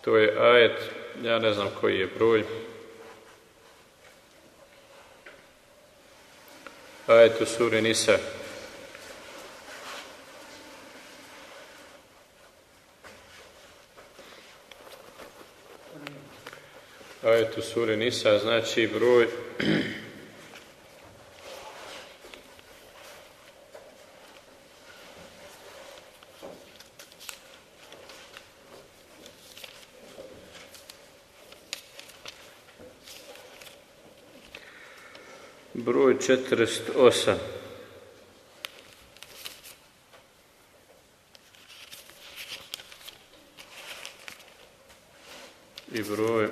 To je ajet, ja ne znam koji je broj. Ajet u suri Nisa. Ajet u suri Nisa znači broj broj 48. I broj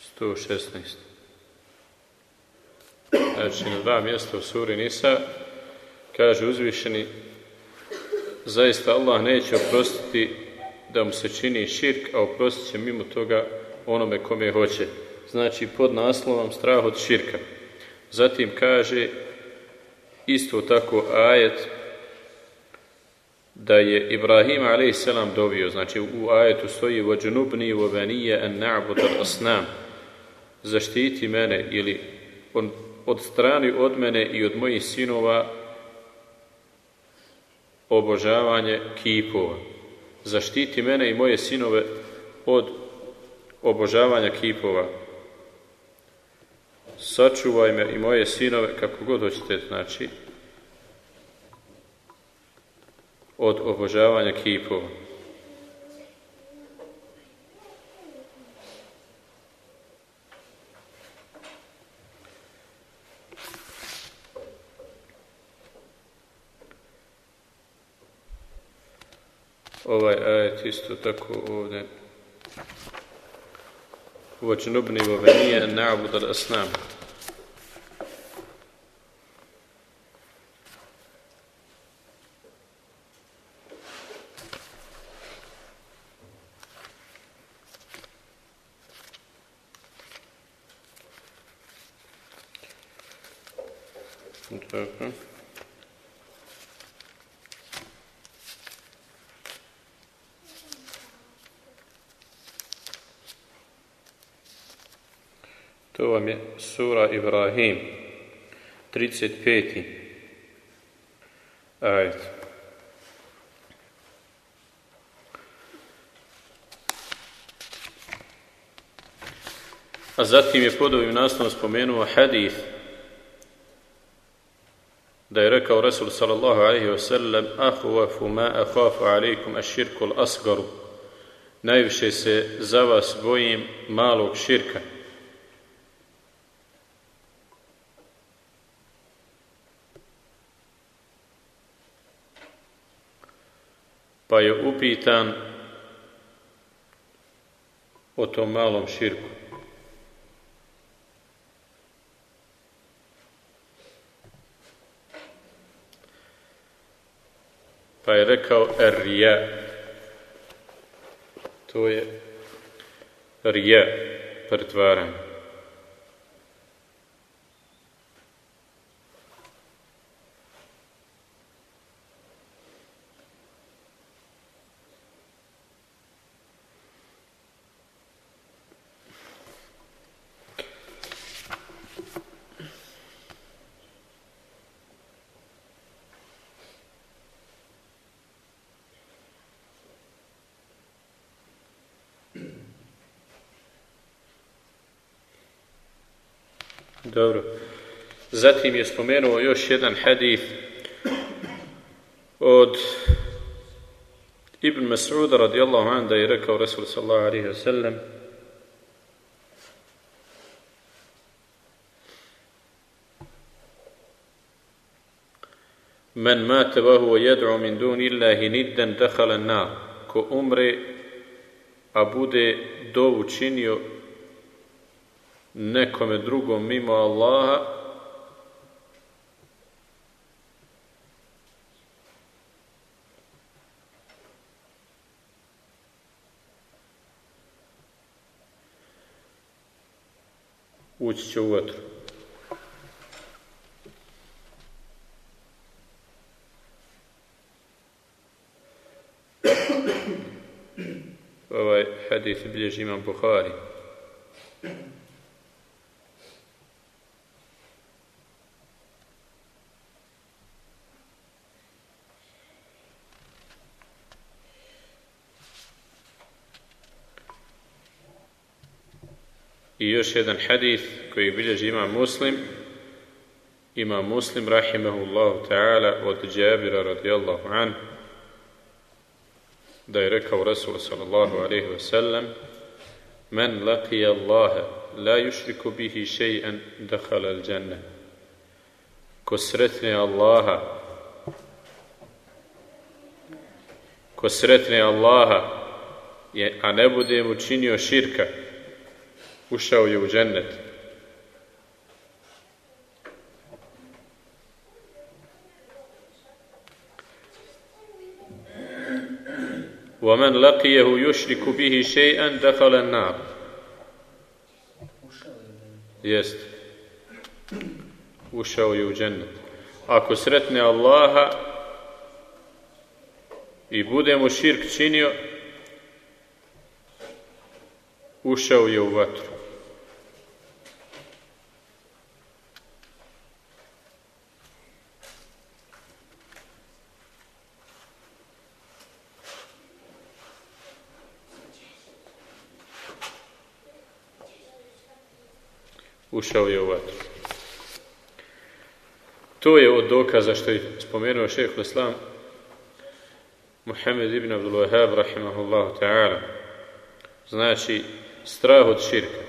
sto šesnaest. Znači, na dva mjesta u suri Nisa kaže uzvišeni zaista Allah neće oprostiti da mu se čini širk, a oprostit će mimo toga onome kome hoće. Znači pod naslovom strah od širka. Zatim kaže isto tako ajet da je Ibrahim a.s. dovio, znači u ajetu stoji وَجُنُبْنِي وَبَنِيَ أَنْ نَعْبُدَ الْأَسْنَامِ Zaštiti mene ili od, od strani od mene i od mojih sinova obožavanje kipova. Zaštiti mene i moje sinove od obožavanja kipova. Sačuvaj me i moje sinove, kako god hoćete, znači, od obožavanja kipova. ovaj ajet isto tako ovdje uvačen obnivo venije na'bud asnam. Ibrahim, 35. ajet. A zatim je pod ovim spomenuo hadith da je rekao Rasul sallallahu alaihi wa sallam ahuvafu ma ahafu alaikum aširku al-asgaru najviše se za vas bojim malog širka je upitan o tom malom širku. Pa je rekao rija. To je rija, pretvaranje. Zatim je spomenuo još jedan hadith od Ibn Mas'uda radijallahu anhu da je rekao Rasul sallallahu alaihi wa sallam Men mate wa huwa yad'u min duni Allahi niddan dakhala an-nar. Ko umre a bude dovu činio nekome drugom mimo Allaha ući će u vatru. Ovaj hadis bilježi imam Buhari. I još jedan hadith koji bilježi ima muslim, ima muslim, rahimahullahu ta'ala, od Džabira radijallahu an, da je rekao Rasul sallallahu alaihi wa sallam, men laqija Allahe, la yušriku bihi še'an, dakhala al džanne. Ko sretne Allaha, ko sretne Allaha, a ne bude mu činio širka, ušao je u džennet. ومن لقيه يشرك به شيئا دخل النار jest ušao je u džennet ako sretne Allaha i bude mu širk činio ušao je u vatru ušao je u vatru. To je od dokaza što je spomenuo šeheh Islam Muhammed ibn Abdul Wahab rahimahullahu ta'ala. Znači, strah od širka.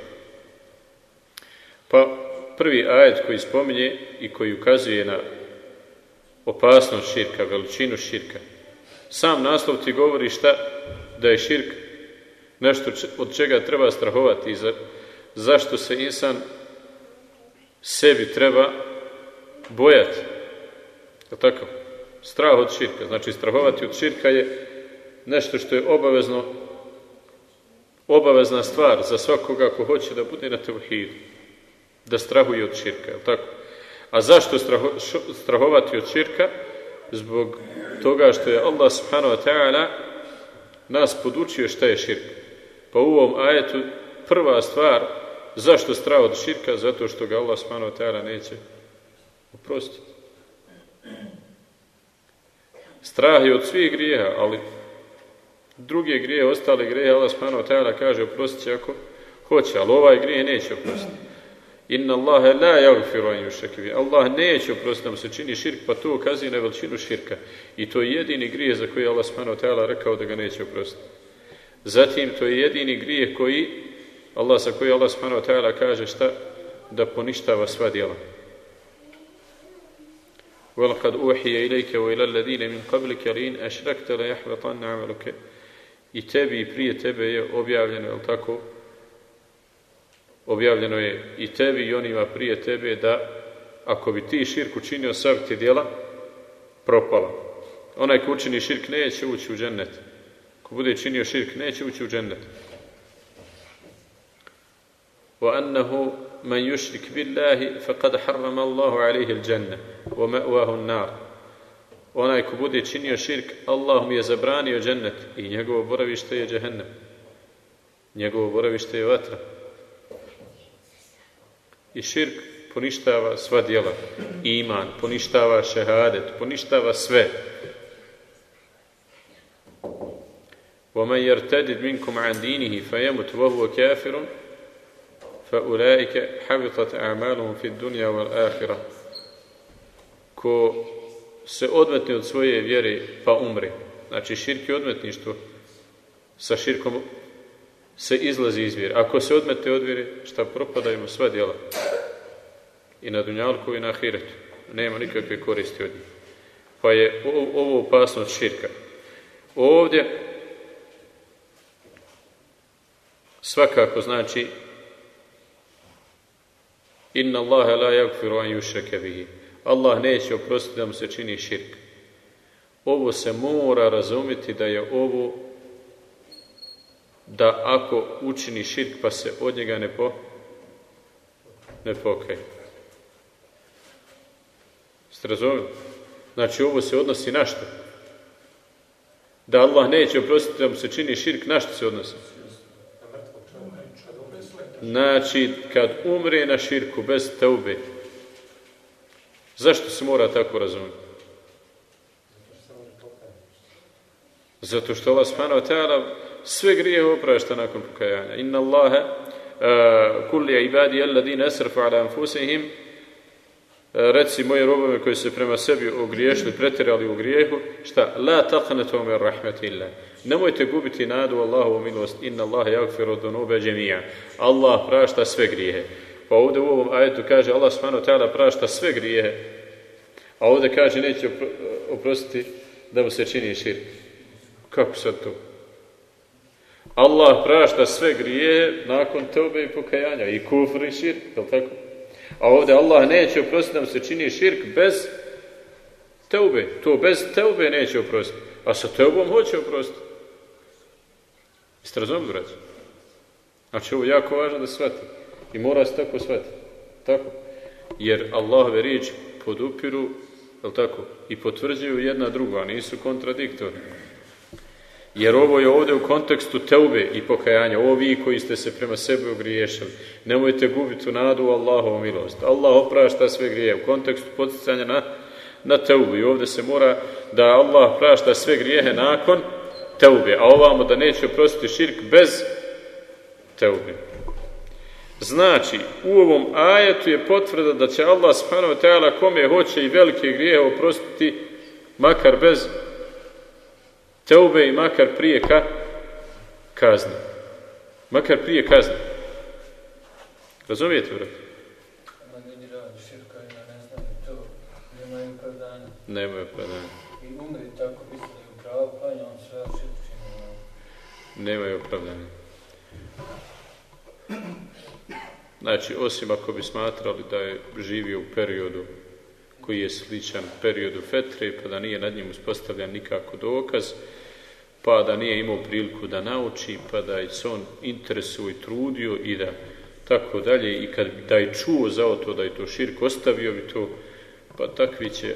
Pa prvi ajet koji spominje i koji ukazuje na opasnost širka, veličinu širka. Sam naslov ti govori šta da je širk nešto od čega treba strahovati i za, zašto se insan sebi treba bojati. Je tako? Strah od širka. Znači, strahovati od širka je nešto što je obavezno obavezna stvar za svakoga ko hoće da bude na tevhidu. Da strahuje od širka. Je tako? A zašto straho, strahovati od širka? Zbog toga što je Allah subhanahu wa ta'ala nas podučio šta je širk. Pa u ovom ajetu prva stvar Zašto strah od širka? Zato što ga Allah ta'ala neće oprostiti. Strah je od svih grijeha, ali druge grije, ostale grije, Allah ta'ala kaže oprostit će ako hoće, ali ovaj grije neće oprostiti. Inna Allahe la yaghfiru an Allah neće oprostiti da mu se čini širk, pa to ukazuje na veličinu širka. I to je jedini grije za koji Allah subhanahu wa ta'ala rekao da ga neće oprostiti. Zatim to je jedini grije koji Allah sa koji Allah subhanahu wa ta'ala kaže šta? Da poništava sva djela. وَلَقَدْ أُوحِيَ إِلَيْكَ وَإِلَى الَّذِينَ مِنْ قَبْلِكَ لِإِنْ أَشْرَكْتَ لَيَحْبَطَنَّ عَمَلُكَ I tebi i prije tebe je objavljeno, je tako? Objavljeno je i tebi i onima prije tebe da ako bi ti širk učinio sav ti djela, propala. Onaj ko učini širk neće ući u džennet. Ko bude činio širk neće ući u džennet. وأنه من يشرك بالله فقد حرم الله عليه الجنة ومأواه النار onaj ko bude činio širk, Allah mu je zabranio džennet i njegovo boravište je džehennem. Njegovo boravište je vatra. I širk poništava sva djela. Iman, poništava šehadet, poništava sve. وَمَنْ يَرْتَدِدْ مِنْكُمْ عَنْ دِينِهِ فَيَمُتْ وَهُوَ كَافِرٌ فَأُولَٰئِكَ حَبِطَتْ أَعْمَالُهُمْ فِي الدُّنْيَا وَالْآخِرَةِ Ko se odmetne od svoje vjere pa umre. Znači širk je odmetništvo. Sa širkom se izlazi iz vjere. Ako se odmete od vjere, šta propadaju sva djela. I na dunjalku i na ahiretu. Nema nikakve koristi od njih. Pa je ovo opasnost širka. Ovdje svakako znači Inna Allahe la yagfiru an yushrake bihi. Allah neće oprostiti da mu se čini širk. Ovo se mora razumjeti da je ovo da ako učini širk pa se od njega ne po ne pokaje. Ste razumjeli? Znači ovo se odnosi na što? Da Allah neće oprostiti da mu se čini širk, na što se odnosi? Znači, kad umre na širku bez teube, zašto se mora tako razumjeti? Zato što Allah subhanahu wa sve grije oprašta nakon pokajanja. Inna Allahe uh, kulli ibadi alladine asrafu ala anfusihim reci moje robove koji se prema sebi ogriješili, pretjerali u grijehu, šta? La taqnatu min rahmatillah. Nemojte gubiti nadu Allahovu milost. Inna Allahe jagfiru dunube džemija. Allah prašta sve grijehe. Pa ovdje u ovom ajetu kaže Allah subhanahu ta'ala prašta sve grijehe. A ovdje kaže neće oprostiti da mu se čini širk. Kako sad to? Allah prašta sve grije nakon tobe i pokajanja. I kufr i širk, je tako? A ovdje Allah neće oprostiti da mu se čini širk bez teube. To bez teube neće oprostiti. A sa teubom hoće oprostiti. Jeste razumili, braći? Znači, ovo je jako važno da shvati. I mora se tako shvatiti. Tako? Jer Allahove riječi podupiru, je tako? I potvrđuju jedna druga, nisu kontradiktorni. Jer ovo je ovdje u kontekstu teube i pokajanja. Ovo vi koji ste se prema sebi ogriješili. Nemojte gubiti u nadu Allahovu milost. Allah oprašta sve grije. U kontekstu poticanja na, na teubu. I ovdje se mora da Allah prašta sve grijehe nakon teube. A ovamo da neće oprostiti širk bez teube. Znači, u ovom ajetu je potvrda da će Allah subhanahu kome hoće i velike grijehe oprostiti makar bez teube i makar prije ka kazne. Makar prije kazne. Razumijete, brat? Nemaju opravdanja. I umri tako misli da je upravo, pa on sve širk Nemaju opravdanja. Znači, osim ako bi smatrali da je živio u periodu koji je sličan periodu fetre, pa da nije nad njim uspostavljan nikako dokaz, pa da nije imao priliku da nauči, pa da je se on interesuo i trudio i da tako dalje, i kad da je čuo za to da je to širk, ostavio bi to, pa takvi će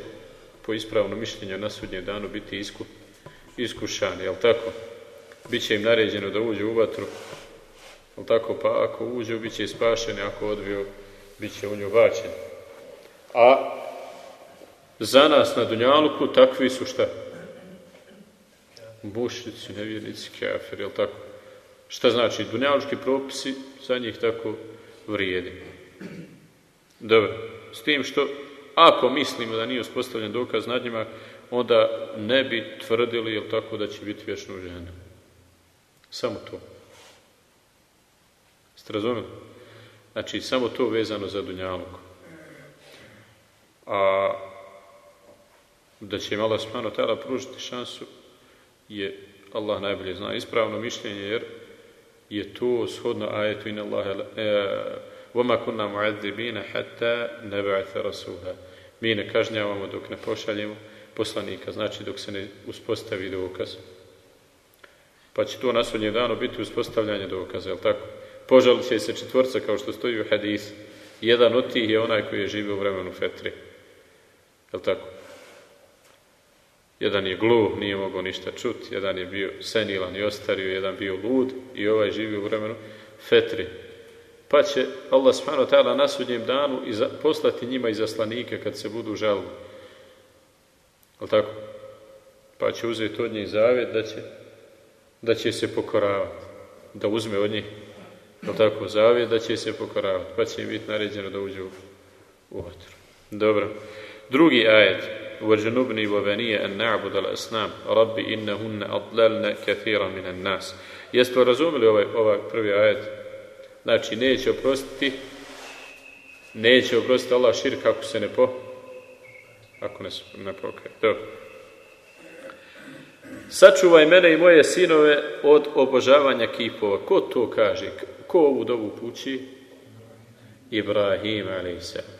po ispravnom mišljenju na sudnjem danu biti isku, iskušani, jel tako? Biće im naređeno da uđe u vatru, jel tako? Pa ako uđe, bit će spašeni, ako odvio, bit će u nju bačen. A za nas na Dunjaluku takvi su šta? Bušnici, nevjernici, kafir, jel tako? Šta znači? Dunjalučki propisi za njih tako vrijedi. Dobro. S tim što, ako mislimo da nije uspostavljen dokaz nad njima, onda ne bi tvrdili, jel tako, da će biti vječno. Samo to. Ste razumeli? Znači, samo to vezano za Dunjaluku. A da će im Allah subhanahu ta'ala pružiti šansu je Allah najbolje zna ispravno mišljenje jer je to shodno ajetu in Allah وَمَا كُنَّا مُعَذِّبِينَ حَتَّى نَبَعَثَ رَسُولَ Mi ne kažnjavamo dok ne pošaljemo poslanika, znači dok se ne uspostavi dokaz. Pa će to na sudnjem danu biti uspostavljanje dokaza, jel tako? Požalit će se četvorca kao što stoji u hadisu. Jedan od tih je onaj koji je živio u vremenu Fetri. Jel tako? Jedan je gluh, nije mogao ništa čuti, jedan je bio senilan i ostario, jedan bio lud i ovaj živio u vremenu Fetri. Pa će Allah subhanahu ta'ala na sudnjem danu iza, poslati njima izaslanike kad se budu žalili. Jel tako? Pa će uzeti od njih zavjet da će, da će se pokoravati. Da uzme od njih jel tako, zavjet da će se pokoravati. Pa će im biti naređeno da uđu u vatru. Dobro. Drugi ajet. وَجَنُبْنِي وَبَنِيَ أَنْ نَعْبُدَ الْأَسْنَامِ رَبِّ إِنَّهُنَّ أَضْلَلْنَ كَثِيرًا مِنَ النَّاسِ Jeste razumeli ovaj, ovaj prvi ajet? Znači, neće oprostiti neće oprostiti Allah širk ako se ne po ako ne, ne pokaje. Dobro. Sačuvaj mene i moje sinove od obožavanja kipova. Ko to kaže? Ko ovu dobu pući? Ibrahim, ali se.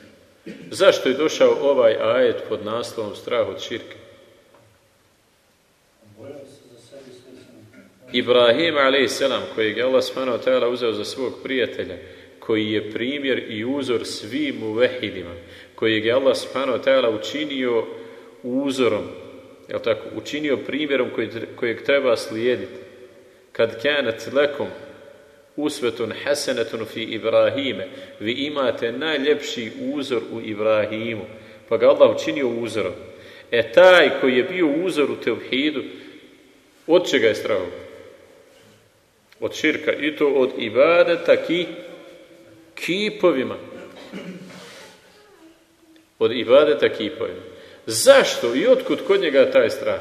Zašto je došao ovaj ajet pod naslovom strah od širke? Ibrahim a.s. kojeg je Allah s.w.t. uzeo za svog prijatelja, koji je primjer i uzor svim uvehidima, kojeg je Allah s.w.t. učinio uzorom, je tako, učinio primjerom kojeg treba slijediti. Kad kanat lekom usvetun hasenetun fi Ibrahime. Vi imate najljepši uzor u Ibrahimu. Pa ga Allah učinio uzorom. E taj koji je bio uzor u Tevhidu, od čega je strahao? Od širka. I to od ibadeta ki, kipovima. Od ibadeta kipovima. Zašto i otkud kod njega taj strah?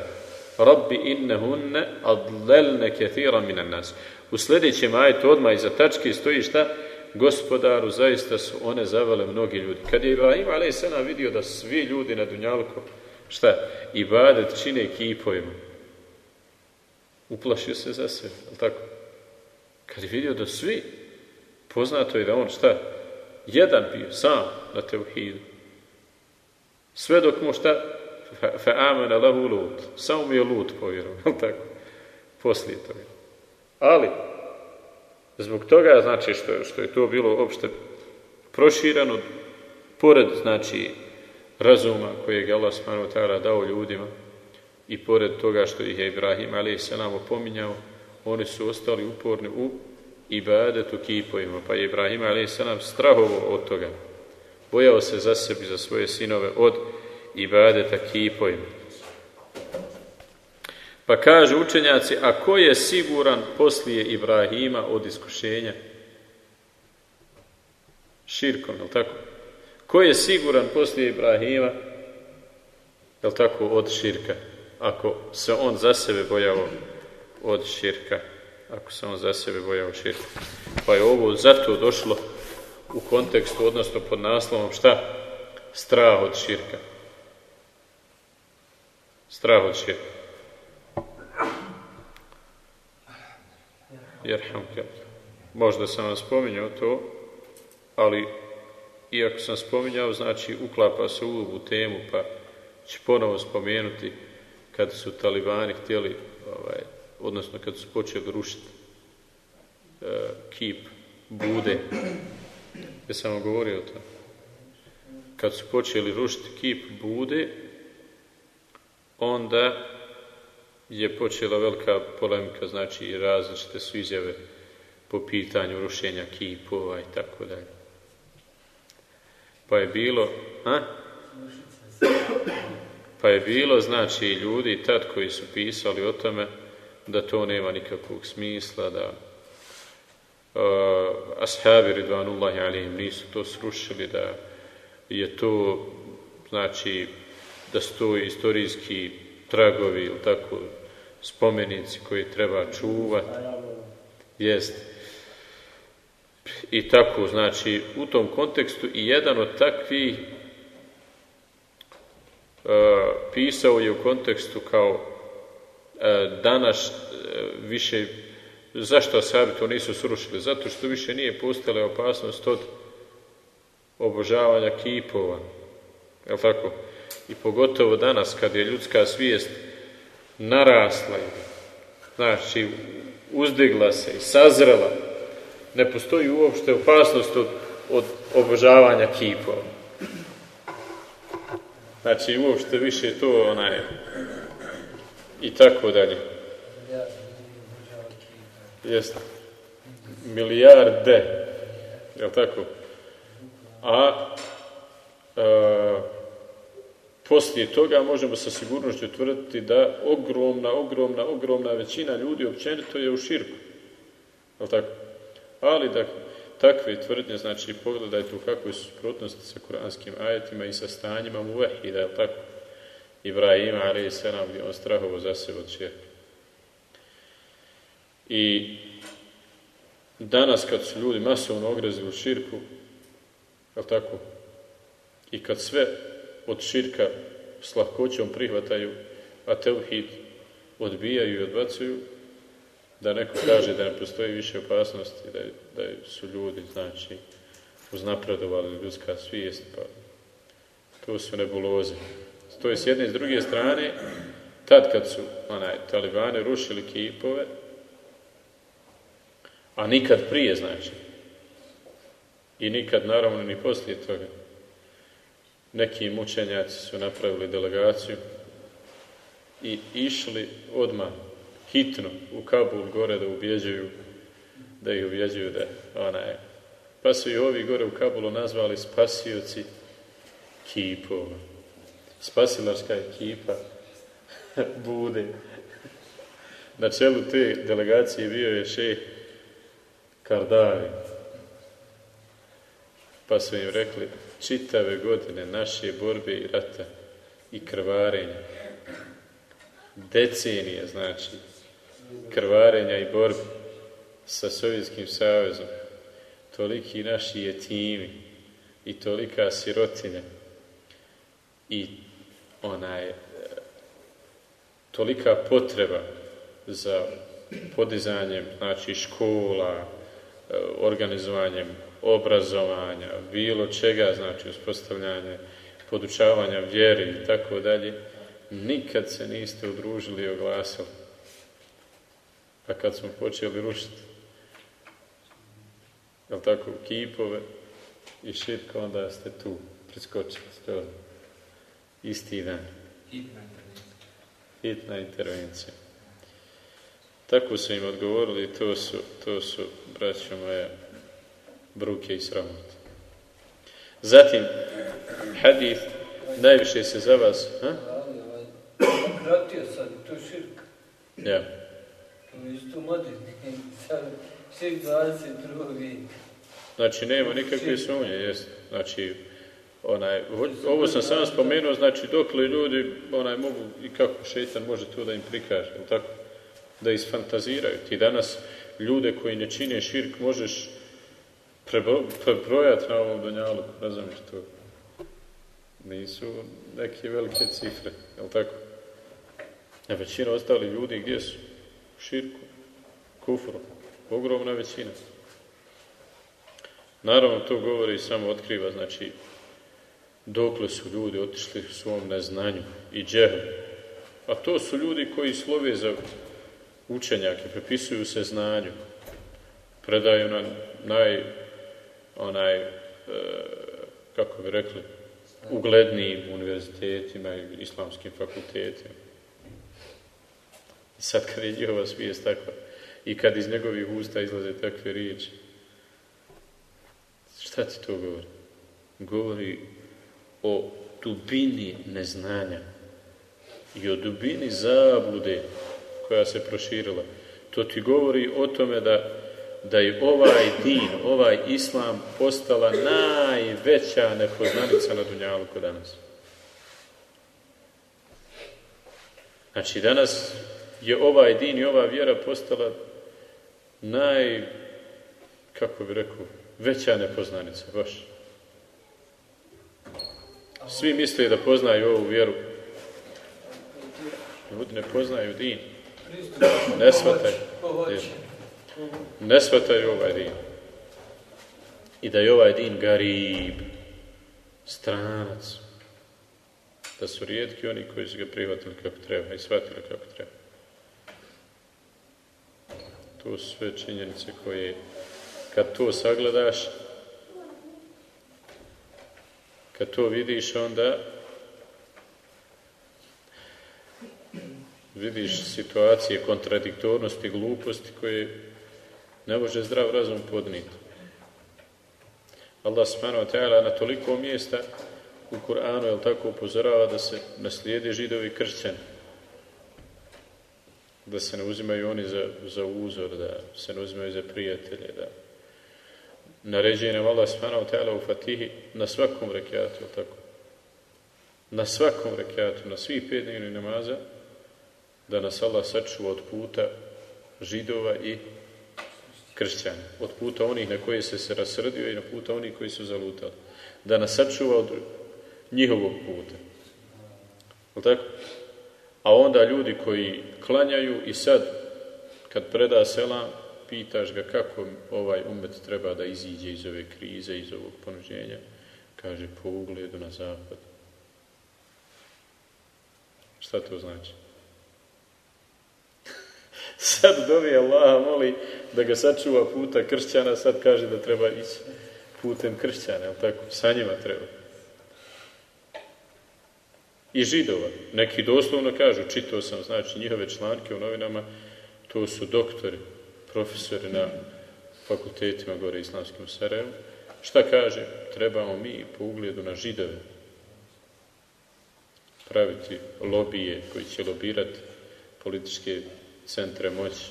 Rabbi innehunne adlelne kethira minan nas. U sljedećem ajetu odmah iza tačke stoji šta? Gospodaru, zaista su one zavale mnogi ljudi. Kad je Ibrahim a.s. vidio da svi ljudi na Dunjalku, šta? Ibadet čine kipovima. Uplašio se za sve, ali tako? Kad je vidio da svi, poznato je da on šta? Jedan bio, sam na teuhidu. Sve dok mu šta? Fa amena lahu lut. Samo mi je lut povjerovao, tako? Poslije toga. Ali, zbog toga, znači, što, što je to bilo opšte proširano, pored, znači, razuma kojeg je Allah subhanahu dao ljudima i pored toga što ih je Ibrahim nam opominjao, oni su ostali uporni u ibadetu kipovima, pa je Ibrahim nam strahovo od toga. Bojao se za sebi, za svoje sinove od ibadeta kipovima. Pa kažu učenjaci, a ko je siguran poslije Ibrahima od iskušenja? Širkom, je tako? Ko je siguran poslije Ibrahima, je tako, od širka? Ako se on za sebe bojao od širka. Ako se on za sebe bojao širka. Pa je ovo zato došlo u kontekstu, odnosno pod naslovom šta? Strah od širka. Strah od širka. Jerhamke. Možda sam vam spominjao to, ali iako sam spominjao, znači uklapa se u ovu temu, pa ću ponovo spomenuti kad su talibani htjeli, ovaj, odnosno kad su počeli rušiti e, kip Bude. Ja sam vam govorio o tom. Kad su počeli rušiti kip Bude, onda je počela velika polemika, znači različite su izjave po pitanju rušenja kipova i tako dalje. Pa je bilo, a? Pa je bilo, znači, ljudi tad koji su pisali o tome da to nema nikakvog smisla, da uh, ashabi ridvanullahi alihim nisu to srušili, da je to, znači, da su to istorijski tragovi ili tako spomenici koji treba čuvati. Jest. I tako, znači, u tom kontekstu i jedan od takvih e, pisao je u kontekstu kao e, danas e, više zašto asabi to nisu srušili? Zato što više nije postala opasnost od obožavanja kipova. Je tako? I pogotovo danas kad je ljudska svijest narasla znači uzdigla se i sazrela, ne postoji uopšte opasnost od, od obožavanja kipova. Znači, uopšte više to onaj i tako dalje. Jeste. Milijarde. Jel tako? A, a poslije toga možemo sa sigurnošću tvrditi da ogromna, ogromna, ogromna većina ljudi općenito je u širku. Jel tako? Ali da takve tvrdnje, znači pogledajte u kakvoj su suprotnosti sa kuranskim ajetima i sa stanjima mu vehida, jel tako? Ibrahima, ali i nam gdje on strahovo za sebe od I danas kad su ljudi masovno ogrezili u širku, jel tako? I kad sve od širka s lahkoćom prihvataju, a teuhid odbijaju i odbacuju, da neko kaže da ne postoji više opasnosti, da, da su ljudi, znači, uznapredovali ljudska svijest, pa to su nebuloze. To je s jedne i s druge strane, tad kad su onaj, talibane rušili kipove, a nikad prije, znači, i nikad naravno ni poslije toga, neki mučenjaci su napravili delegaciju i išli odmah hitno u Kabul gore da ubjeđuju da ih uvjeđuju da onaj, pa su i ovi gore u Kabulu nazvali spasioci kipova. Spasilarska ekipa bude. Na čelu te delegacije bio je šeh Kardavi. Pa su im rekli, čitave godine naše borbe i rata i krvarenja, decenije znači, krvarenja i borbe sa Sovjetskim savezom, toliki naši jetimi i tolika sirotinja i onaj tolika potreba za podizanjem znači škola, organizovanjem obrazovanja, bilo čega, znači uspostavljanje podučavanja vjeri i tako dalje, nikad se niste udružili i oglasili. A kad smo počeli rušiti, jel tako, kipove i širka, onda ste tu, preskočili ste od isti dan. Hitna intervencija. Tako su im odgovorili, to su, to su, braćo moje, bruke i sramote. Zatim, hadith, najviše se za vas... Ha? Kratio sad, to je širk. Ja. To je isto moderni. Sad, širk 22. vijek. Znači, nema nikakve sumnje, jest. Znači, onaj, ovo sam samo spomenuo, znači, dokle ljudi, onaj, mogu, i kako šetan može to da im prikaže, tako? Da isfantaziraju. Ti danas ljude koji ne čine širk možeš prebrojati na ovom donjalu, razumiješ to? Nisu neke velike cifre, jel tako? A većina ostali ljudi gdje su? U širku, kufru, ogromna većina. Naravno, to govori i samo otkriva, znači, dokle su ljudi otišli u svom neznanju i džehlu. A to su ljudi koji slove za učenjake, prepisuju se znanju, predaju na naj, onaj, e, kako bi rekli, uglednijim univerzitetima i islamskim fakultetima. Sad kad je njihova svijest takva i kad iz njegovih usta izlaze takve riječi, šta ti to govori? Govori o dubini neznanja i o dubini zablude koja se proširila. To ti govori o tome da, da je ovaj din, ovaj islam postala najveća nepoznanica na Dunjaluku danas. Znači danas je ovaj din i ova vjera postala naj, kako bi rekao, veća nepoznanica, baš. Svi misle da poznaju ovu vjeru. Ljudi ne poznaju din. Ne shvataju. Ne shvataju ovaj din. I da je ovaj din garib, stranac. Da su rijetki oni koji su ga prihvatili kako treba i shvatili kako treba. To su sve činjenice koje, kad to sagledaš, kad to vidiš, onda vidiš situacije kontradiktornosti, gluposti koje ne može zdrav razum podniti. Allah subhanahu wa ta'ala na toliko mjesta u Kur'anu, jel tako, upozorava da se naslijede židovi kršćani. Da se ne uzimaju oni za, za uzor, da se ne uzimaju za prijatelje, da naređuje nam Allah subhanahu wa ta'ala u Fatihi na svakom rekiatu, jel tako? Na svakom rekiatu, na svih pet dnevnih namaza, da nas Allah sačuva od puta židova i kršćana. Od puta onih na koje se se rasrdio i na puta onih koji su zalutali. Da nas sačuva od njihovog puta. Jel tako? A onda ljudi koji klanjaju i sad, kad preda selam, pitaš ga kako ovaj umet treba da iziđe iz ove krize, iz ovog ponuđenja, kaže po ugledu na zapad. Šta to znači? Sad dovi Allah moli da ga sačuva puta kršćana, sad kaže da treba ići putem kršćana, jel tako? Sa njima treba. I židova. Neki doslovno kažu, čitao sam, znači, njihove članke u novinama, to su doktori, profesori na fakultetima gore islamskim u Sarajevu. Šta kaže? Trebamo mi po ugledu na židove praviti lobije koji će lobirati političke centre moći.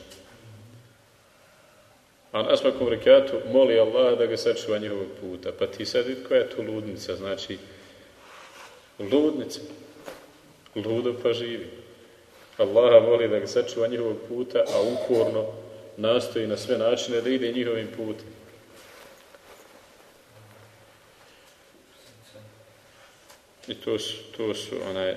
A na svakom rekatu moli Allah da ga sačuva njihovog puta. Pa ti sad vidi koja je tu ludnica, znači ludnica. Ludo pa živi. Allah voli da ga sačuva njihovog puta, a uporno nastoji na sve načine da ide njihovim putem. I to su, to su onaj,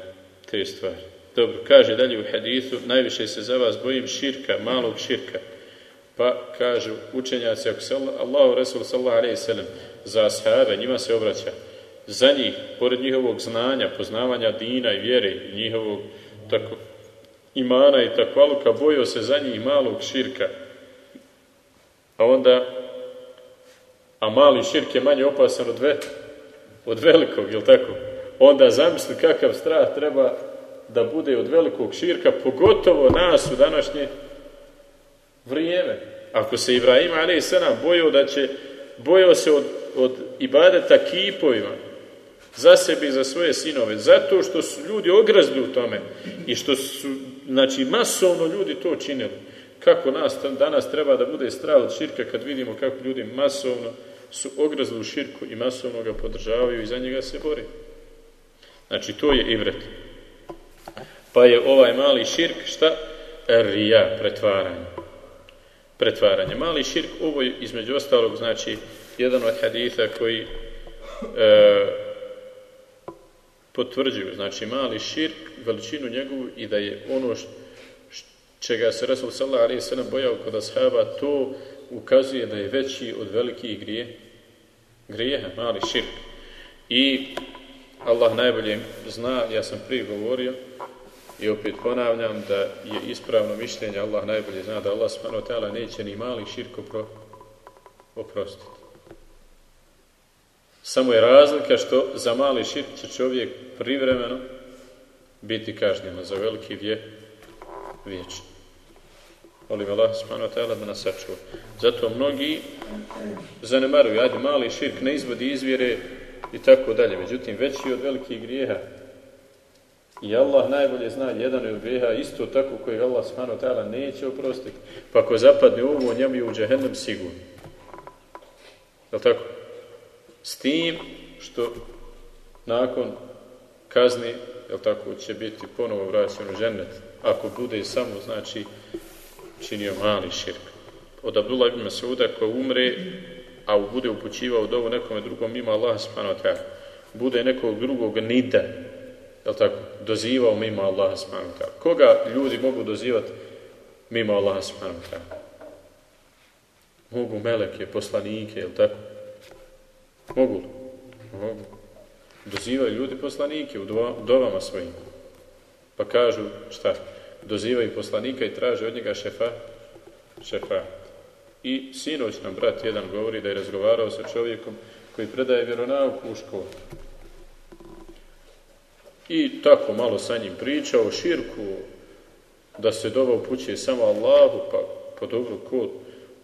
te stvari. Dobro, kaže dalje u hadithu, najviše se za vas bojim širka, malog širka. Pa kažu učenjaci, ako se Allahu Resul sallallahu alaihi sallam za ashabe, njima se obraća, za njih, pored njihovog znanja, poznavanja dina i vjere, njihovog tako, imana i takvaluka, bojio se za njih malog širka. A onda, a mali širk je manje opasan od, ve, od velikog, jel tako? Onda zamisli kakav strah treba da bude od velikog širka, pogotovo nas u današnje vrijeme. Ako se Ibrahim a.s. bojio da će, bojio se od, od ibadeta kipovima, za sebe i za svoje sinove, zato što su ljudi ograzli u tome i što su, znači, masovno ljudi to činili. Kako nas danas treba da bude strah od širka kad vidimo kako ljudi masovno su ograzli u širku i masovno ga podržavaju i za njega se bori. Znači, to je ivret. Pa je ovaj mali širk, šta? Rija, pretvaranje. Pretvaranje. Mali širk, ovo je između ostalog, znači, jedan od haditha koji e, potvrđuju, znači, mali širk, veličinu njegovu i da je ono š, čega se Rasul sallallahu alaihi sallam bojao kod ashaba, to ukazuje da je veći od velikih grije, grijeha, mali širk. I Allah najbolje zna, ja sam prije govorio i opet ponavljam da je ispravno mišljenje, Allah najbolje zna da Allah subhanahu neće ni mali širko pro, oprostiti. Samo je razlika što za mali širk će čovjek privremeno biti kažnjen, za veliki vje vječno. Molim Allah subhanahu da nas sačuva. Zato mnogi zanemaruju, ajde mali širk ne izvodi izvjere i tako dalje. Međutim, veći od velikih grijeha i Allah najbolje zna jedan od grijeha isto tako koji Allah subhanahu ta'ala neće oprostiti. Pa ako zapadne u ovo, njemu je u džehennem sigurno. Je tako? S tim što nakon kazni, je tako, će biti ponovo vraćen u. Ako bude samo, znači, činio mali širk. Od Abdullah ibn Masuda ko umre a bude upućivao dovu nekome drugom mimo Allah subhanahu ta'ala, bude nekog drugog nida, je tako, dozivao mimo Allah subhanahu. Koga ljudi mogu dozivati mimo Allah subhanahu? Mogu meleke, poslanike, je tako? Mogu? Mogu. Dozivaju ljudi poslanike u dovama svojim. Pa kažu, šta? Dozivaju poslanika i traže od njega šefa, šefa. I sinoć nam brat jedan govori da je razgovarao sa čovjekom koji predaje vjeronauku u školu. I tako malo sa njim pričao o širku, da se dova upućuje samo Allahu, pa, pa dobro, ko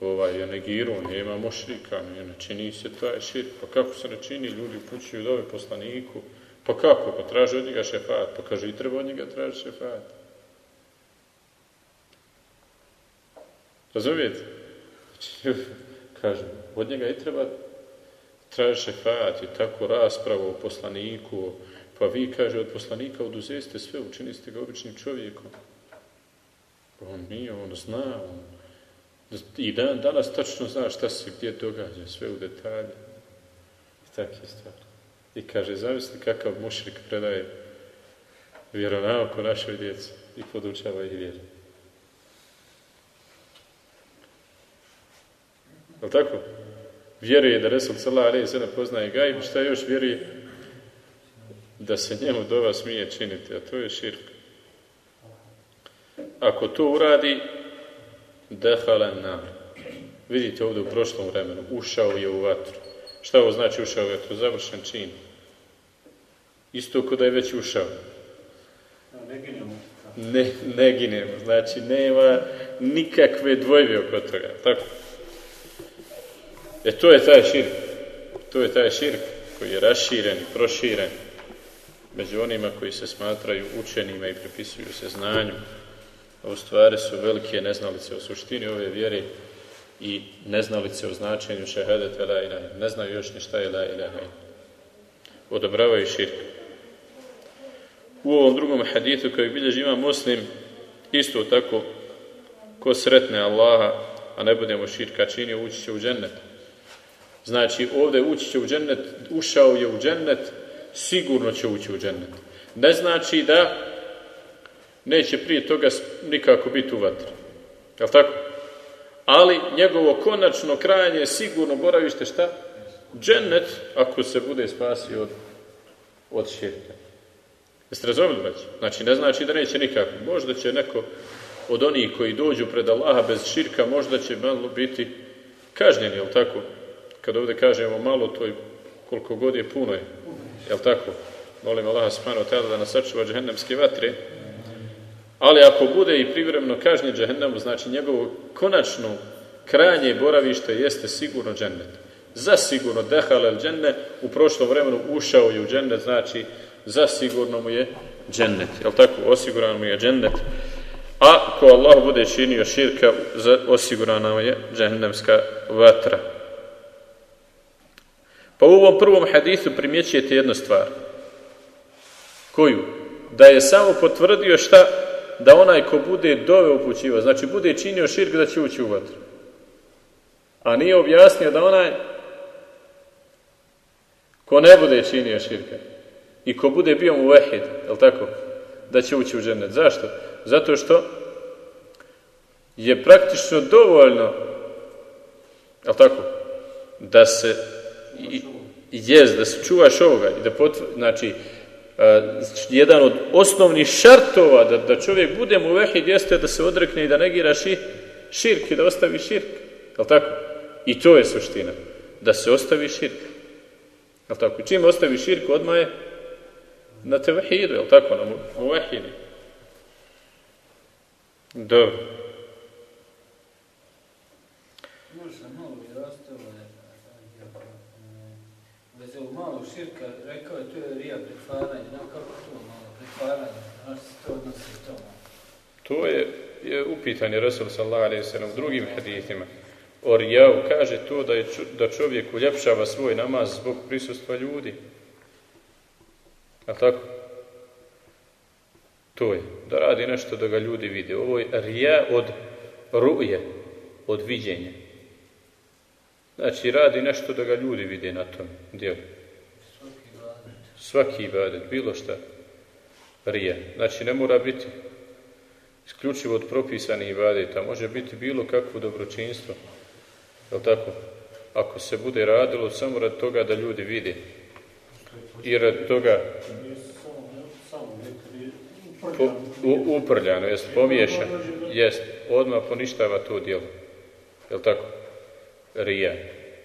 ovaj, je negiru, nema mošrika, ne, ne čini se taj širk, pa kako se ne čini, ljudi upućuju dove poslaniku, pa kako, pa traže od njega šefat, pa kaže i treba od njega traži šefat. Razumijete? kažem, od njega i treba traži šefat i tako raspravu o poslaniku, pa vi, kaže, od poslanika oduzeste sve, učiniste ga običnim čovjekom. On nije, on zna, on, i dan, danas tačno zna šta se gdje događa, sve u detalje. I takve stvari. I kaže, zavisli kakav mušrik predaje vjeronauku našoj djeci i podučava ih vjeru. Je tako? Vjeruje da Resul alaihi sallam poznaje gajb, šta još vjeruje? Da se njemu dova smije činiti, a to je širk. Ako to uradi, dehala nar. Vidite ovdje u prošlom vremenu, ušao je u vatru. Šta ovo znači ušao u vatru? Završen čin. Isto kod da je već ušao. Ne ginemo. Ne, ne ginemo. Znači, nema nikakve dvojbe oko toga. Tako? E to je taj širk. To je taj širk koji je raširen i proširen među onima koji se smatraju učenima i pripisuju se znanju. A u stvari su velike neznalice u suštini ove vjere i neznalice u značenju šehadete la ilaha. Ne znaju još ni šta je la ilaha. Odobravaju širk. U ovom drugom hadithu koji bilježi ima muslim, isto tako, ko sretne Allaha, a ne budemo širka činio, ući će u džennet. Znači, ovdje ući će u džennet, ušao je u džennet, sigurno će ući u džennet. Ne znači da neće prije toga nikako biti u vatri. Je tako? Ali njegovo konačno krajanje je sigurno boravište šta? Džennet, ako se bude spasio od, od širka. Jeste razumili već? Znači, ne znači da neće nikako. Možda će neko od onih koji dođu pred Allaha bez širka, možda će malo biti kažnjen, jel tako? Kad ovdje kažemo malo, to je koliko god je puno je. Jel tako? Molim Allaha subhanahu wa da nas sačuva džehennemske vatre. Ali ako bude i privremeno kažnjen džehennemu, znači njegovo konačno krajnje boravište jeste sigurno džennet. Zasigurno dehal el dženne, u prošlom vremenu ušao je u džennet, znači zasigurno mu je džennet. Jel tako? Osiguran mu je džennet. A ko Allah bude činio širka, osigurana mu je džennemska vatra. Pa u ovom prvom hadisu primjećujete jednu stvar. Koju? Da je samo potvrdio šta? Da onaj ko bude dove upućiva, znači bude činio širk da će ući u vatru. A nije objasnio da onaj ko ne bude činio širka i ko bude bio mu vehid, je tako? Da će ući u džennet. Zašto? Zato što je praktično dovoljno, je tako? Da se i, jest, da se čuvaš ovoga i da potv... znači, jedan od osnovnih šartova da, da čovjek bude mu vehid jeste da se odrekne i da negira ši, širk i da ostavi širk. Je tako? I to je suština. Da se ostavi širk. Je tako? I čim ostavi širk, odmah je na tevahidu, je tako? Na muvahidi. Dobro. Malo širka, rekao je to je rija pretvaranje, no kako to malo pretvaranje, znaš se to odnosi to. To je, je upitanje Rasul sallallahu alaihi sallam u drugim hadithima. O rijavu kaže to da, je, da čovjek uljepšava svoj namaz zbog prisustva ljudi. A tako? To je. Da radi nešto da ga ljudi vide. Ovo je rija od ruje, od viđenja. Znači, radi nešto da ga ljudi vide na tom dijelu svaki ibadet, bilo šta, rije. Znači, ne mora biti isključivo od propisanih ibadeta, može biti bilo kakvo dobročinstvo, je tako? Ako se bude radilo samo rad toga da ljudi vide i rad toga po, u, uprljano, jest pomiješan, jest, odmah poništava to djelo, je tako? Rija.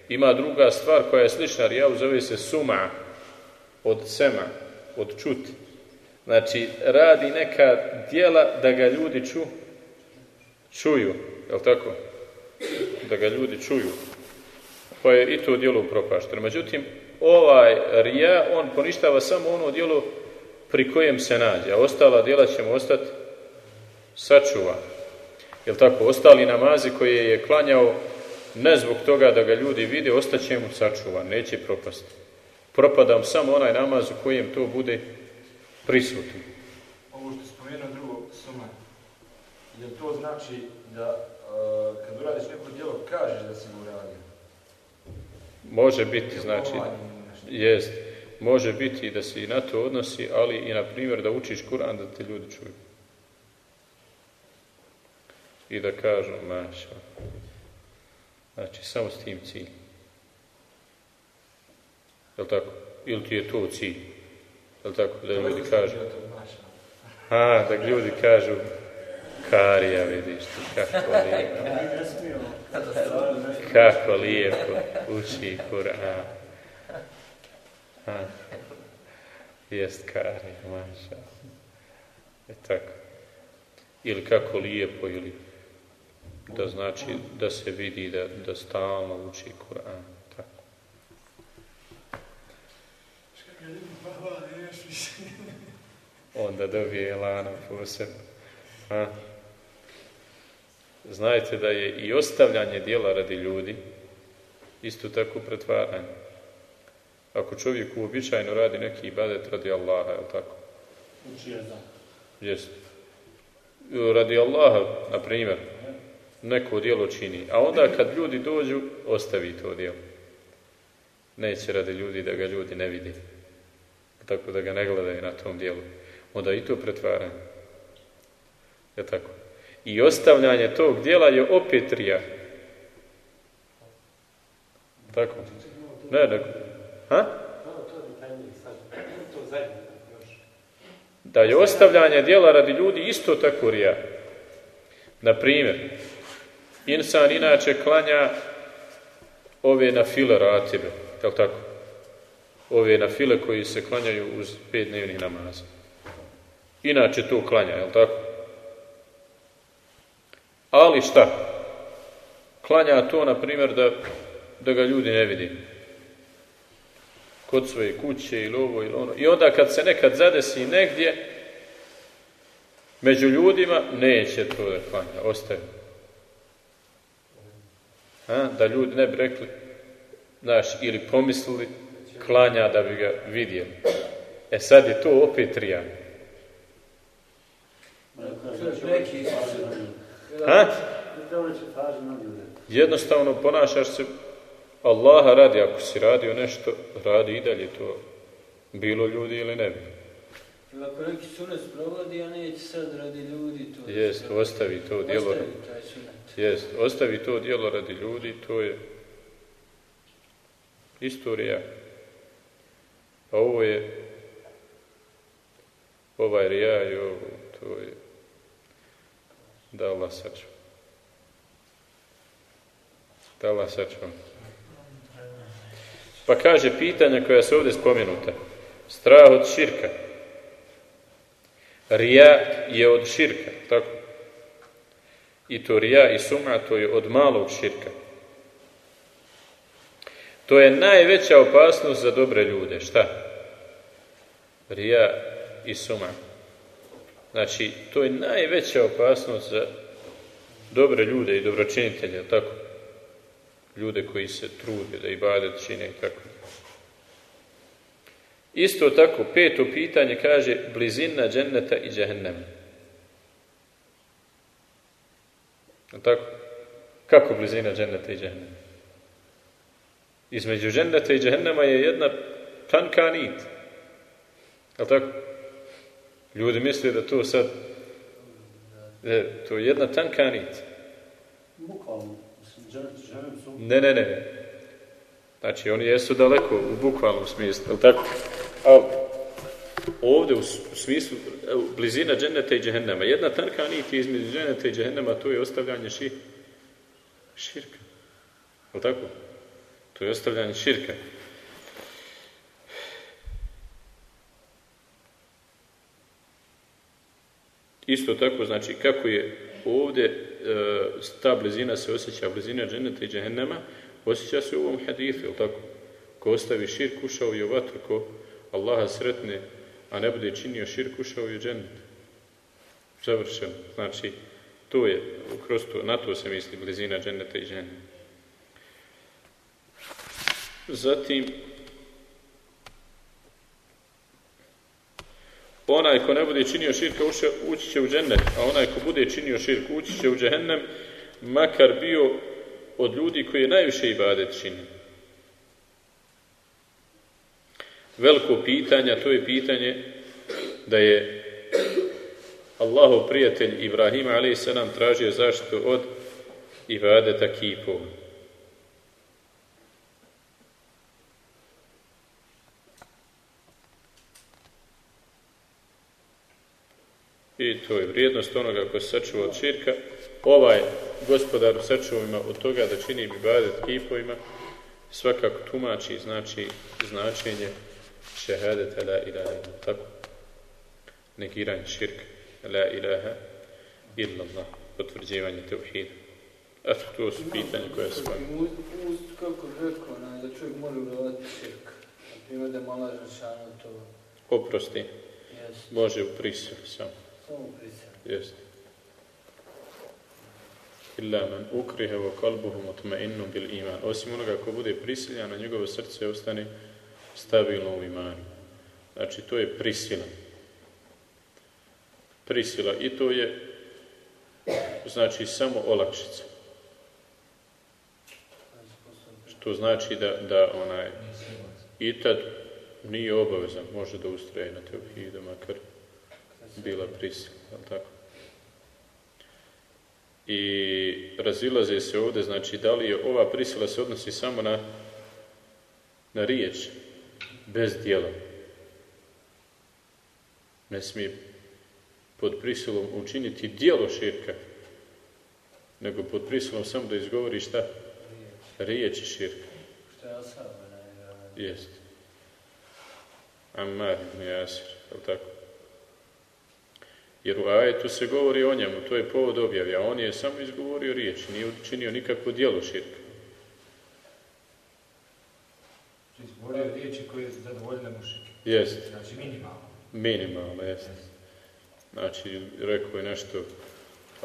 Ima druga stvar koja je slična rijavu, zove se suma, od sema, od čuti. Znači, radi neka dijela da ga ljudi ču, čuju, je li tako? Da ga ljudi čuju. Pa je i to dijelo propašteno. Međutim, ovaj rija, on poništava samo ono dijelo pri kojem se nađe, a ostala dijela ćemo ostati sačuva. Jel tako? Ostali namazi koje je klanjao ne zbog toga da ga ljudi vide, ostaće mu sačuvan, neće propasti propadam samo onaj namaz u kojem to bude prisutno. Ovo što spomenuo drugo suma, je to znači da uh, kad uradiš neko djelo, kažeš da si ga uradio? Može biti, znači, jest, može biti da se i na to odnosi, ali i na primjer da učiš Kur'an da te ljudi čuju. I da kažu, maša. Znači, samo s tim ciljem. Jel tako? Ili ti je to cilj? Jel tako? Da ljudi kažu. A, da ljudi kažu Karija, vidiš ti, kako lijepo. Kako lijepo uči Kur'an. Jest Karija, maša. Je tako. Ili kako lijepo, ili da znači da se vidi da, da stalno uči Kur'an. Tako. Onda dobije lana posebno. A? Znajte da je i ostavljanje dijela radi ljudi isto tako pretvaranje. Ako čovjek uobičajeno radi neki ibadet radi Allaha, je li tako? Uči je znam. Jeste. Radi Allaha, na primjer, neko djelo čini. A onda kad ljudi dođu, ostavi to djelo. Neće radi ljudi da ga ljudi ne vidi. Tako da ga ne gledaju na tom djelu. Onda i to pretvaranje. Je tako? I ostavljanje tog dijela je opet rija. Tako? Ne, nego. Ha? Da je ostavljanje dijela radi ljudi isto tako rija. Na primjer, insan inače klanja ove na file ratibe, je tako? Ove na file koji se klanjaju uz pet dnevnih namaza. Inače to klanja, je li tako? Ali šta? Klanja to, na primjer, da, da ga ljudi ne vidi. Kod svoje kuće ili ovo ili ono. I onda kad se nekad zadesi negdje, među ljudima, neće to da klanja, ostaje. A, da ljudi ne bi rekli, znaš, ili pomislili, klanja da bi ga vidjeli. E sad je to opet rija. Ha? Jednostavno ponašaš se Allaha radi, ako si radio nešto, radi i dalje to. Bilo ljudi ili ne bilo. Ako neki sunet provodi, a neće sad radi ljudi to. Jest, ostavi to djelo. Jest, ostavi to djelo radi ljudi, to je istorija. A ovo je ovaj rija i ovo, to je da Allah sačuva. Da Allah sačuva. Pa kaže pitanja koja su ovdje spomenuta. Strah od širka. Rija je od širka, tako? I to rija i suma, to je od malog širka. To je najveća opasnost za dobre ljude. Šta? Rija i suma. Znači, to je najveća opasnost za dobre ljude i dobročinitelje, tako? Ljude koji se trude da ibadet čine i tako. Isto tako, peto pitanje kaže blizina dženneta i džehennema. Tako? Kako blizina dženneta i džehennema? Između dženneta i džehennema je jedna tanka nit. Jel tako? Ljudi misle da to sad, e, to je jedna tanka nit. Ne, ne, ne. Znači, oni jesu daleko u bukvalnom smislu, je tako? A ovdje u, smislu evo, blizina dženeta i džehennema. Jedna tanka nit između dženeta i džehennema, to je ostavljanje ši, širka. Je tako? To je ostavljanje širka. Isto tako, znači, kako je ovdje e, ta blizina se osjeća, blizina dženeta i džehennema, osjeća se u ovom hadithu, je tako? Ko ostavi širk, ušao je u vatru, ko Allaha sretne, a ne bude činio širk, ušao je u džennet. Završeno. Znači, to je, kroz to, na to se misli blizina dženeta i džehennema. Zatim, onaj ko ne bude činio širka uše, ući će u džennet, a onaj ko bude činio širk ući će u džehennem, makar bio od ljudi koji je najviše ibadet čini. Veliko pitanje, to je pitanje da je Allahov prijatelj Ibrahima a.s. tražio zaštitu od ibadeta kipova. I to je vrijednost onoga ko se sačuva od širka. Ovaj gospodar u sačuvima od toga da čini ibadet kipovima svakako tumači znači značenje šehadeta la ilaha tako negiranje širka la ilaha illallah potvrđivanje teuhida Eto, to su pitanje koje se uz, kako bi rekao, da čovjek može uraditi širk. Na primjer da je mala to oprosti. Može u prisili samo. Jest. Illa man ukrihe wa kalbuhu mutma'innun bil iman. Osim onoga ko bude prisiljan, a njegovo srce ostane stabilno u imanu. Znači, to je prisila. Prisila. I to je, znači, samo olakšica. Što znači da, da onaj, i tad nije obavezan, može da ustraje na teuhidu, makar bila prisila, tako? I razilaze se ovdje, znači, da li je ova prisila se odnosi samo na, na riječ, bez dijela. Ne smije pod prisilom učiniti dijelo širka, nego pod prisilom samo da izgovori šta? Riječi širka. Što je Asab, Jest. Ammar ibn Jasir, je li tako? Jer u ajetu se govori o njemu, to je povod objave, a on je samo izgovorio riječ, nije učinio nikakvo dijelo širka. Znači, izgovorio riječi koje su zadovoljile mušike. Jest, Znači, minimalno. minimalno, jest. Znači, rekao je nešto,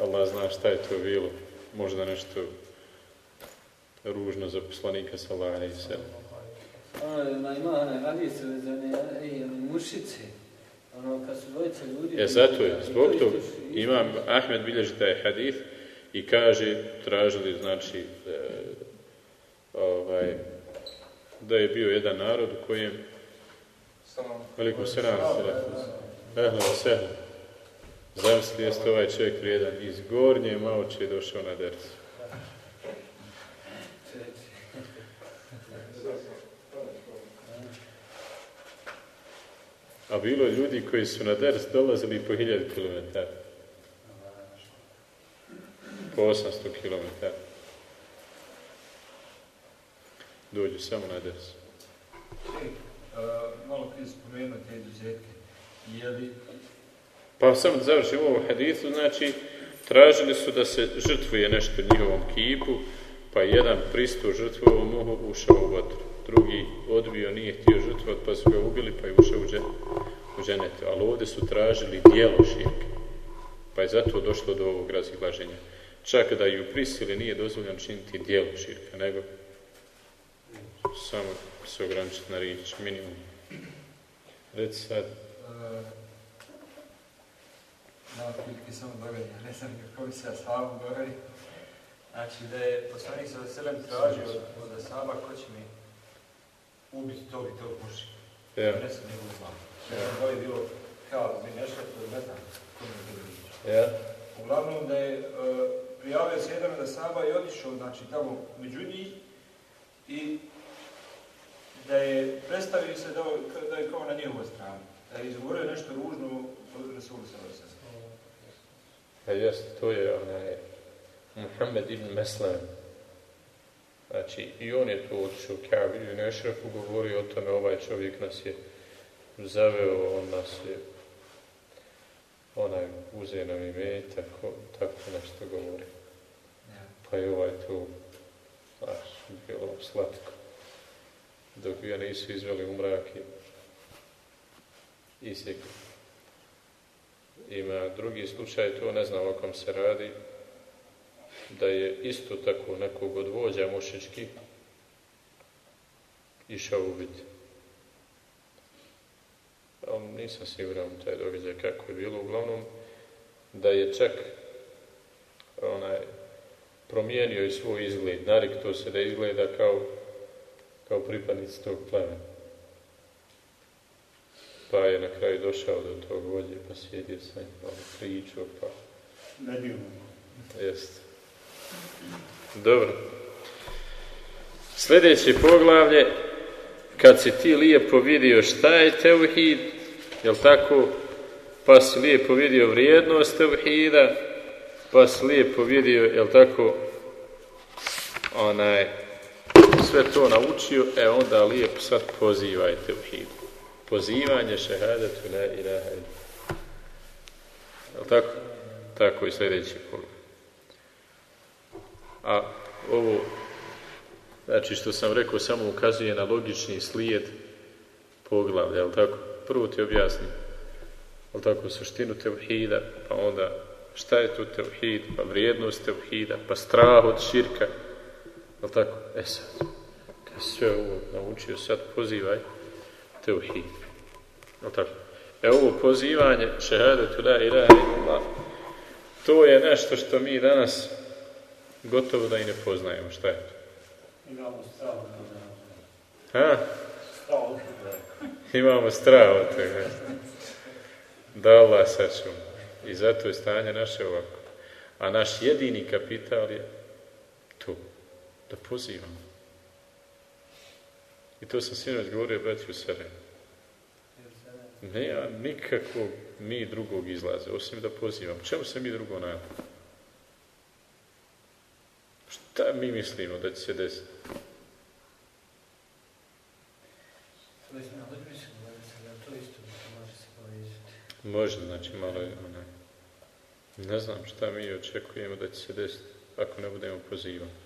Allah zna šta je to bilo, možda nešto ružno za poslanika sallallahu alejhi ve sellem. Ono, ima hadis vezane i mušice. Ono, kad su ljudi... E, zato je, zbog to toga, imam Ahmed bilježi taj hadith i kaže, tražili, znači, e, ovaj, da je bio jedan narod u kojem, veliko se nam sehla, zamisli jeste ovaj čovjek vrijedan, iz gornje maoče je došao na dersu. A bilo je ljudi koji su na ders dolazili po hiljadu kilometara, po 800 kilometara. Dođu samo na ders. Malo prije spomenuo te izuzetke. Pa samo da završim ovom hadithu, znači, tražili su da se žrtvuje nešto njihovom kipu, pa jedan pristo žrtvovao mogu ušao u vatru. Drugi odbio, nije htio žrtvovati, pa su ga ubili, pa je ušao u, dženetu. Ali ovdje su tražili dijelo širke. Pa je zato došlo do ovog razilaženja. Čak da i u prisili nije dozvoljeno činiti dijelo širka, nego samo se ograničiti na riječ, minimum. Reci sad, malo prilike samo događa, ne znam kako se govori. Znači da je poslanik sa Veselem tražio od Asaba ko će mi ubiti tog i tog mušika. ja, Ne sam. Ne znam da je bilo kao bi nešto, to ne znam ko mi je bilo ja, Uglavnom da je uh, prijavio se jedan od Asaba i otišao znači, tamo među njih i da je predstavio se da, da je kao na njihovoj strani. Da je izgovorio nešto ružno od Rasulu sa Pa jest, to je onaj Muhammed ibn Meslam. Znači, i on je tu otišao Kabe i Nešrafu govorio o tome, ovaj čovjek nas je zaveo, on nas je onaj uzeo nam ime, tako, tako nešto govori. Pa je ovaj tu, znaš, bilo slatko. Dok ga nisu izveli u mrak i. Ima drugi slučaj, to ne znam o kom se radi, da je isto tako nekog od vođa mušički išao ubiti. Ali nisam siguran taj događaj kako je bilo. Uglavnom, da je čak onaj, promijenio i svoj izgled. Narikto se da izgleda kao, kao pripadnici tog plemena. Pa je na kraju došao do tog vođe, pa sjedio sa njim, ono, pričao, pa Ne divno. Dobro. Sljedeće poglavlje, kad si ti lijepo vidio šta je teuhid, jel tako, pa si lijepo vidio vrijednost teuhida, pa si lijepo vidio, jel tako, onaj, sve to naučio, e onda lijepo sad pozivaj teuhid. Pozivanje šehadetu la ilaha. Jel tako? Tako i sljedeći pogled. A ovo, znači što sam rekao, samo ukazuje na logični slijed poglavlja, jel tako? Prvo ti objasnim, jel tako, suštinu tevhida, pa onda šta je tu tevhid, pa vrijednost tevhida, pa strah od širka, jel tako? E sad, kad sve ovo naučio, sad pozivaj tevhid, jel tako? E ovo pozivanje, šehadetu la ilaha illallah, to je nešto što mi danas gotovo da i ne poznajemo. Šta je to? Imamo toga. Ha? Imamo strah od toga. Da Allah sačuva. I zato je stanje naše ovako. A naš jedini kapital je to. Da pozivamo. I to sam sinoć govorio braći u Sarajevу. Nema nikakvog mi drugog izlaza, osim da pozivamo. Čemu se mi drugo nadamo? Šta mi mislimo da će se desiti? Može, znači malo je onaj... Ne znam šta mi očekujemo da će se desiti ako ne budemo pozivati.